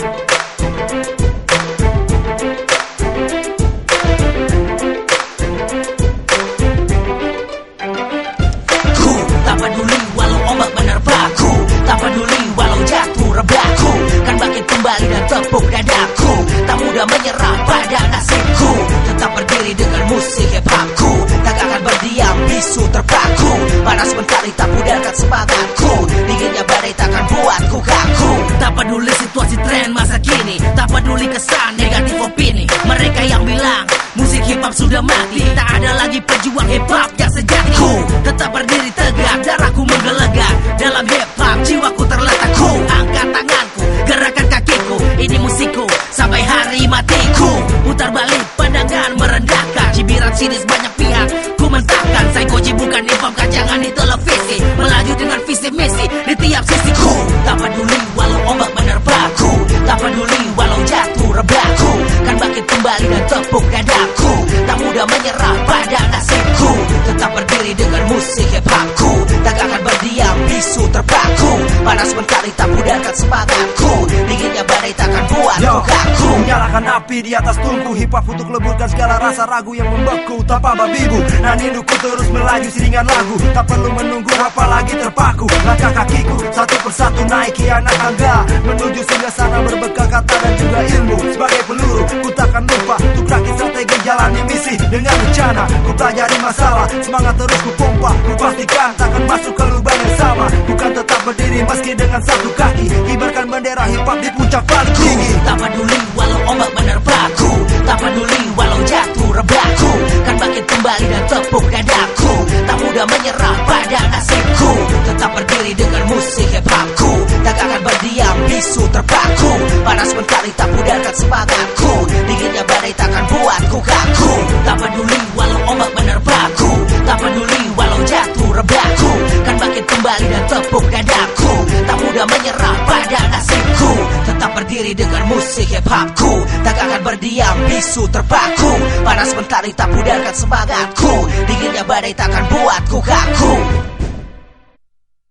Ku peduli situasi tren masa kini. Tak peduli kesan negatif opini. Mereka yang bilang musik hip hop sudah mati. Tak ada lagi pejuang hip hop yang sejati. Ku tetap berdiri tegak Darahku menggelegar. Dalam hip hop jiwaku terletak. Ku angkat tanganku Gerakan kakiku. Ini musikku Sampai hari matiku. Putar balik pandangan merendahkan. Cibiran sinis banyak pihak Ku mentahkan. Saya koji bukan hip hop kacangan di televisi. Melaju dengan visi misi tepuk dadaku Tak mudah menyerah pada nasibku. Tetap berdiri dengan musik hip hopku. Tak akan berdiam bisu terpaku. Panas mentari tak pudarkan semangatku. Dinginnya badai takkan buatku Yo, kaku Nyalakan api di atas tungku. Hip hop untuk leburkan segala rasa ragu yang membeku. Tanpa babibu Dan indukku terus melaju siringan lagu. Tak perlu menunggu apalagi terpaku. Langkah kakiku satu persatu naiki anak tangga. Menuju singgah sana berbekal kata dan juga bencana. Ku pelajari masalah Semangat terus ku pompa. Ku pastikan takkan masuk ke lubang yang sama. Bukan tetap berdiri meski dengan satu kaki. Kibarkan bendera hip hop di puncak paling tinggi Tak peduli walau ombak menerpaku Tak peduli walau jatuh rebahku Kan bangkit kembali dan tepuk dadaku. Tak mudah menyerah pada nasibku. Tetap berdiri dengan musik hip hopku. Tak akan berdiam bisu terpaku. Panas mentari tak pudarkan semangatku berdiam bisu terpaku Panas mentari tak pudarkan semangatku. Dinginnya badai takkan buatku kaku